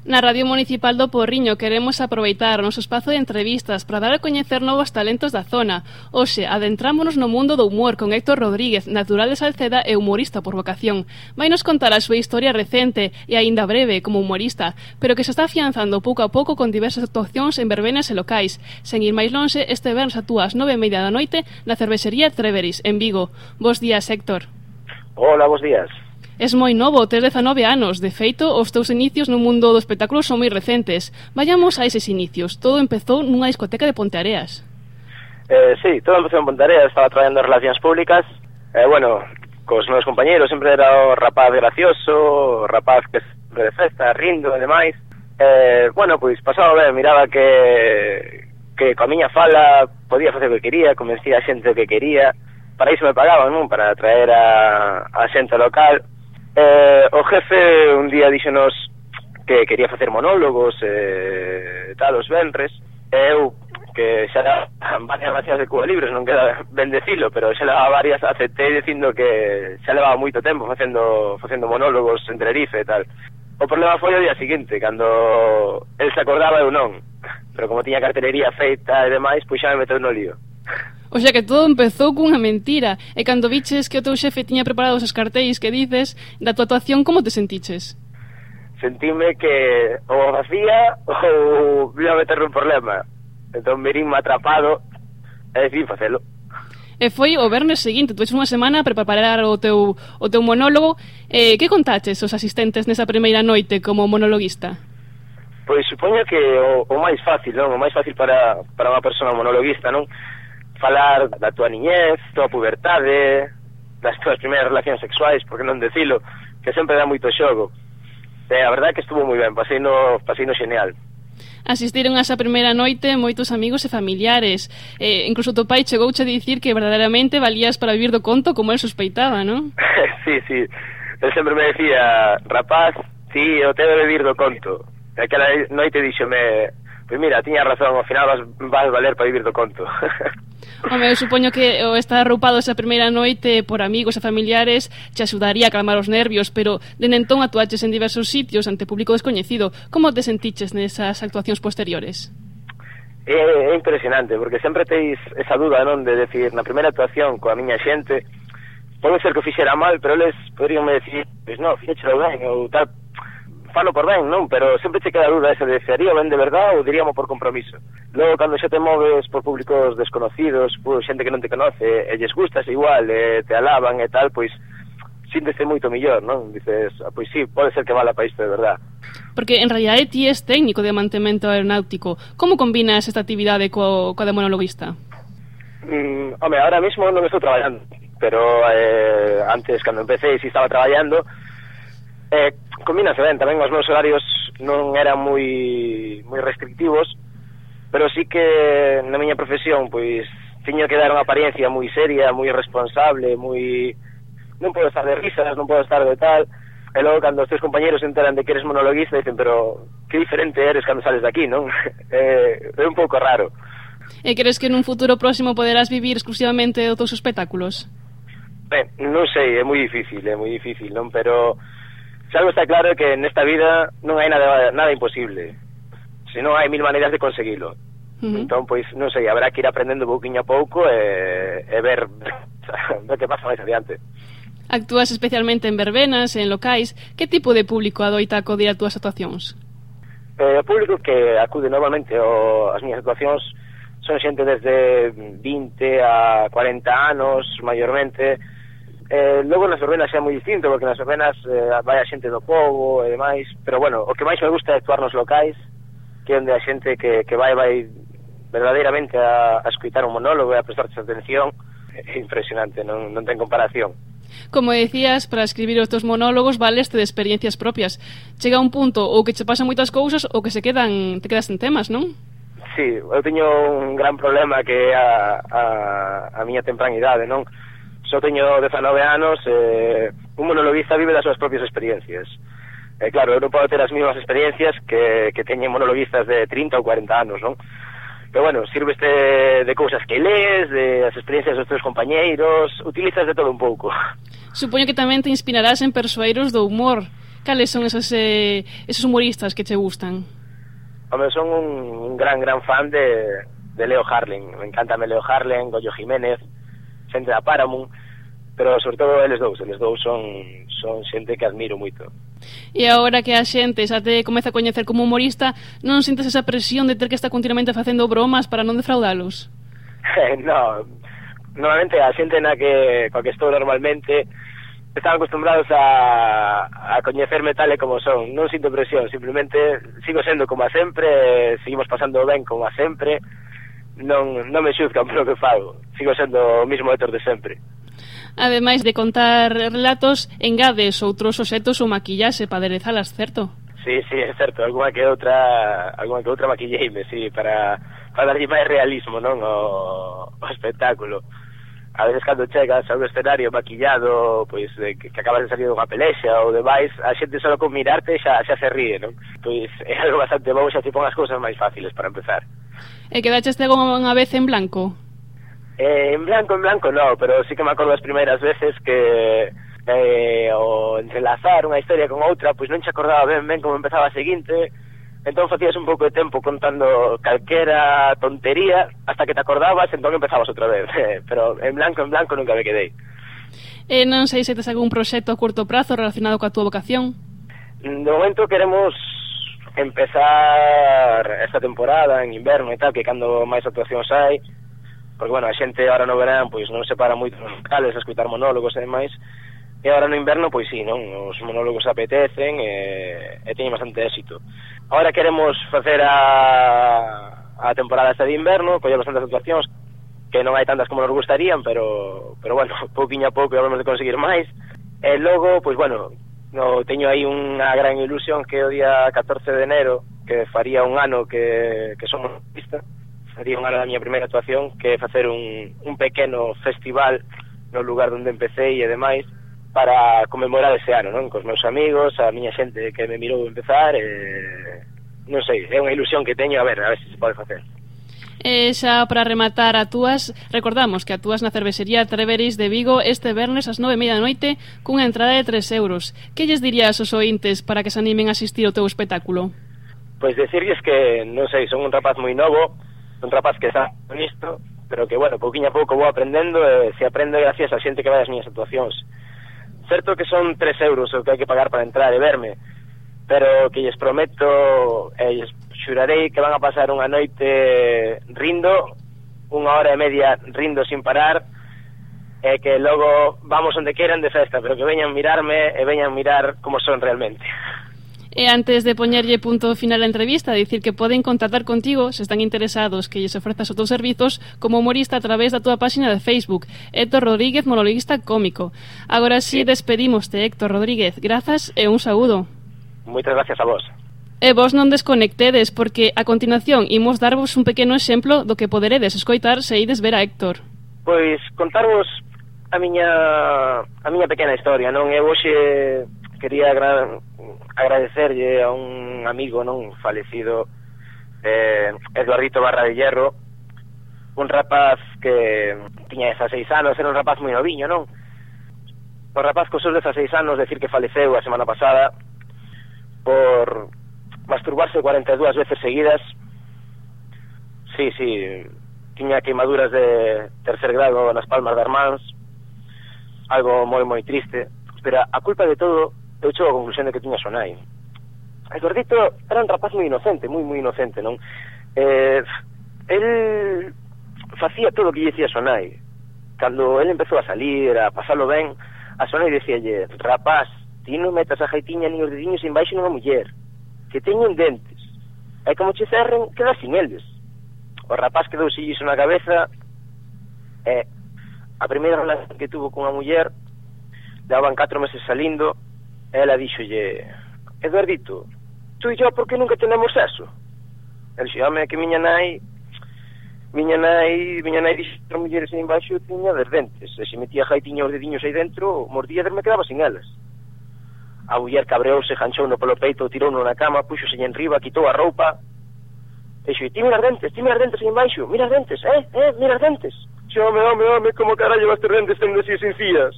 Na Radio Municipal do Porriño queremos aproveitar o noso espazo de entrevistas para dar a coñecer novos talentos da zona. Hoxe, adentrámonos no mundo do humor con Héctor Rodríguez, natural de Salceda e humorista por vocación. Vai nos contar a súa historia recente e aínda breve como humorista, pero que se está afianzando pouco a pouco con diversas actuacións en verbenas e locais. Sen ir máis longe, este vernos actúa nove e media da noite na cervexería Treveris, en Vigo. Bos días, Héctor. Hola, bos días. Es moi novo, tes 19 anos. De feito, os teus inicios no mundo do espectáculo son moi recentes. Vayamos a eses inicios. Todo empezou nunha discoteca de Ponteareas. Eh, sí, todo empezou en Ponteareas. Estaba traballando en relacións públicas. Eh, bueno, cos meus compañeros sempre era o rapaz gracioso, o rapaz que de festa, rindo e demais. Eh, bueno, pois pasaba ben, miraba que que coa miña fala podía facer o que quería, convencía a xente o que quería, para iso me pagaban, non? Para traer a, a xente local. Eh, o jefe un día díxenos que quería facer monólogos e eh, tal, os venres, e eu que xa era varias gracias de Cuba Libres, non queda ben decilo, pero xa levaba varias, aceptei dicindo que xa levaba moito tempo facendo, facendo monólogos en Tenerife e tal. O problema foi o día seguinte, cando el se acordaba eu non, pero como tiña cartelería feita e demais, pois xa me meteu no lío. O xa que todo empezou cunha mentira. E cando viches que o teu xefe tiña preparados os cartéis que dices da tua actuación, como te sentiches? Sentime que ou vacía ou ia meter un problema. Entón mirinme atrapado e decidi facelo. E foi o vernes seguinte, tuves unha semana para preparar o teu, o teu monólogo. Eh, que contaches os asistentes nesa primeira noite como monologuista? Pois supoño que o, o máis fácil, non? O máis fácil para, para unha persona monologuista, non? falar da tua niñez, tua pubertade, das túas primeiras relacións sexuais, porque non decilo, que sempre dá moito xogo. E a verdade é que estuvo moi ben, pasino, pasino genial. Asistiron a esa primeira noite moitos amigos e familiares. Eh, incluso teu pai chegouche a dicir que verdadeiramente valías para vivir do conto como el sospeitaba, non? sí, sí. El sempre me decía, rapaz, sí, eu te de vivir do conto. E aquela noite díxome, Pois mira, tiña razón, ao final vas, vas valer para vivir do conto. Home, eu supoño que o estar arroupado esa primeira noite por amigos e familiares te axudaría a calmar os nervios, pero dende entón actuaches en diversos sitios ante público descoñecido. Como te sentiches nesas actuacións posteriores? É, é impresionante, porque sempre teis esa duda, non? De decir, na primeira actuación coa miña xente, pode ser que o fixera mal, pero eles poderíanme decir, pois non, fixera ben, ou tal, falo por ben, non? Pero sempre che queda dúda esa de se haría ben de verdade ou diríamos por compromiso. Logo, cando xa te moves por públicos desconocidos, por xente que non te conoce, eh, e lles gustas igual, e te alaban e tal, pois síntese moito mellor, non? Dices, pois sí, pode ser que vala para isto de verdade. Porque en realidad ti és técnico de mantemento aeronáutico. Como combinas esta actividade co, co de monologuista? Mm, home, ahora mismo non estou traballando, pero eh, antes, cando empecé, si estaba traballando, eh, combínase ben, tamén os meus horarios non eran moi moi restrictivos, pero sí que na miña profesión pois tiña que dar unha apariencia moi seria, moi responsable, moi non podo estar de risas, non podo estar de tal. E logo cando os teus compañeros enteran de que eres monologuista dicen, pero que diferente eres cando sales de aquí, non? eh, é un pouco raro. E crees que nun futuro próximo poderás vivir exclusivamente dos teus espectáculos? Ben, non sei, é moi difícil, é moi difícil, non? Pero Xa está claro que nesta vida non hai nada, nada imposible. Senón hai mil maneiras de conseguilo. Uh -huh. Entón, pois, non sei, habrá que ir aprendendo pouquiño a pouco e, eh, e eh, ver o que pasa máis adiante. Actúas especialmente en verbenas, en locais. Que tipo de público adoita acudir a túas actuacións? Eh, o público que acude normalmente ao, as miñas actuacións son xente desde 20 a 40 anos, maiormente, Eh, logo nas verbenas é moi distinto, porque nas verbenas eh, vai a xente do povo e demais, pero bueno, o que máis me gusta é actuar nos locais, que onde a xente que, que vai, vai verdadeiramente a, a escutar un monólogo e a prestarse atención, é impresionante, non, non ten comparación. Como decías, para escribir os teus monólogos valeste de experiencias propias. Chega un punto ou que che pasan moitas cousas ou que se quedan, te quedas en temas, non? Sí, eu teño un gran problema que é a, a, a miña tempranidade, non? Só teño 19 anos e eh, un monologuista vive das súas propias experiencias. E eh, claro, eu non podo ter as mesmas experiencias que, que teñen monologuistas de 30 ou 40 anos, non? Pero bueno, sirveste de cousas que lees, de as experiencias dos teus compañeiros, utilizas de todo un pouco. Supoño que tamén te inspirarás en persoeiros do humor. Cales son esos, eh, esos humoristas que te gustan? Home, son un, un gran, gran fan de, de Leo Harlem. Me encanta Leo Harlem, Goyo Jiménez, xente da Paramount pero sobre todo eles dous, eles dous son, son xente que admiro moito. E agora que a xente xa te comeza a coñecer como humorista, non sintes esa presión de ter que estar continuamente facendo bromas para non defraudalos? no, normalmente a xente na que, coa que estou normalmente están acostumbrados a, a coñecerme tal e como son. Non sinto presión, simplemente sigo sendo como a sempre, seguimos pasando ben como a sempre, non, non me xuzcan polo que fago, sigo sendo o mismo Héctor de sempre. Ademais de contar relatos, engades outros obxetos ou maquillaxe para aderezalas, certo? Sí, sí, é certo, alguna que outra, alguna que outra maquilleime, sí, para para darlle máis realismo, non, o, o espectáculo. A veces cando chegas a un escenario maquillado, pois de, que, que acabas de salir dunha pelexa ou demais, a xente só con mirarte xa xa se ríe, non? Pois é algo bastante bom, xa te pon as cousas máis fáciles para empezar. E quedaste unha vez en blanco? Eh, en blanco, en blanco no, pero sí que me acordo as primeiras veces que eh, o entrelazar unha historia con outra, pois non che acordaba ben ben como empezaba a seguinte, entón facías un pouco de tempo contando calquera tontería hasta que te acordabas, entón empezabas outra vez, pero en blanco, en blanco nunca me quedei. E eh, non sei se tes algún proxecto a curto prazo relacionado coa túa vocación? De momento queremos empezar esta temporada en inverno e tal, que cando máis actuacións hai, porque bueno, a xente ahora no verán pois non se para moito nos locales a escutar monólogos e demais e ahora no inverno pois sí, non os monólogos apetecen eh, e, e teñen bastante éxito. Ahora queremos facer a, a temporada esta de inverno coller bastantes actuacións que non hai tantas como nos gustarían pero, pero bueno, pouquinho a pouco vamos de conseguir máis e eh, logo, pois bueno no, teño aí unha gran ilusión que o día 14 de enero que faría un ano que, que somos artistas sería unha da miña primeira actuación que é facer un, un pequeno festival no lugar onde empecé e demais para conmemorar ese ano, non? Cos meus amigos, a miña xente que me mirou empezar, eh, non sei, é unha ilusión que teño, a ver, a ver se se pode facer. E xa para rematar a túas, recordamos que a túas na cervexería Treveris de Vigo este vernes ás nove e media da noite cunha entrada de 3 euros. Que lles dirías aos ointes para que se animen a asistir ao teu espectáculo? Pois decirles que, non sei, son un rapaz moi novo, un rapaz que está nisto, pero que, bueno, pouquinho a pouco vou aprendendo e se aprende gracias a xente que vai as miñas actuacións. Certo que son 3 euros o que hai que pagar para entrar e verme, pero que lles prometo e lles xurarei que van a pasar unha noite rindo, unha hora e media rindo sin parar, e que logo vamos onde queiran de festa, pero que veñan mirarme e veñan mirar como son realmente. E antes de poñerlle punto final a entrevista, dicir que poden contactar contigo se están interesados que lles ofrezas os teus servizos como humorista a través da túa páxina de Facebook, Héctor Rodríguez, monologuista cómico. Agora sí, despedimoste, Héctor Rodríguez. Grazas e un saúdo. Moitas gracias a vos. E vos non desconectedes, porque a continuación imos darvos un pequeno exemplo do que poderedes escoitar se ides ver a Héctor. Pois contarvos a miña a miña pequena historia, non? Eu hoxe quería agra agradecerlle a un amigo non falecido eh, Eduardito Barra de Hierro un rapaz que tiña 16 anos, era un rapaz moi noviño, non? O rapaz co seus 16 anos, decir que faleceu a semana pasada por masturbarse 42 veces seguidas. Sí, sí, tiña queimaduras de tercer grado nas palmas das mans, algo moi moi triste. Pero a culpa de todo eu chego á conclusión de que tiña sonai. El Gordito era un rapaz moi inocente, moi moi inocente, non? Eh, el facía todo o que lle dicía Sonai. Cando el empezou a salir, a pasalo ben, a Sonai dicíalle, rapaz, ti non metas a jaitiña ni os dediños en baixo nunha muller, que teñen dentes. E como che cerren, queda sin eles. O rapaz quedou sin iso na cabeza, e a primeira relación que tuvo con a muller, daban 4 meses salindo, Ela díxolle, Eduardito, tú e yo por que nunca tenemos sexo? El xe, home, que miña nai miña nai, miña nai dixo que mulleres aí embaixo tiña des dentes, e se metía jaitiña os dediños aí dentro, mordía me quedaba sin elas. A muller cabreouse, janchou no polo peito, tirou no na cama, puxose en riba, quitou a roupa. E xo, ti mira as dentes, ti mira as dentes aí embaixo, mira as dentes, eh, eh, mira as dentes. Xo, home, home, home, como carallo vas ter dentes tendo así sin fías.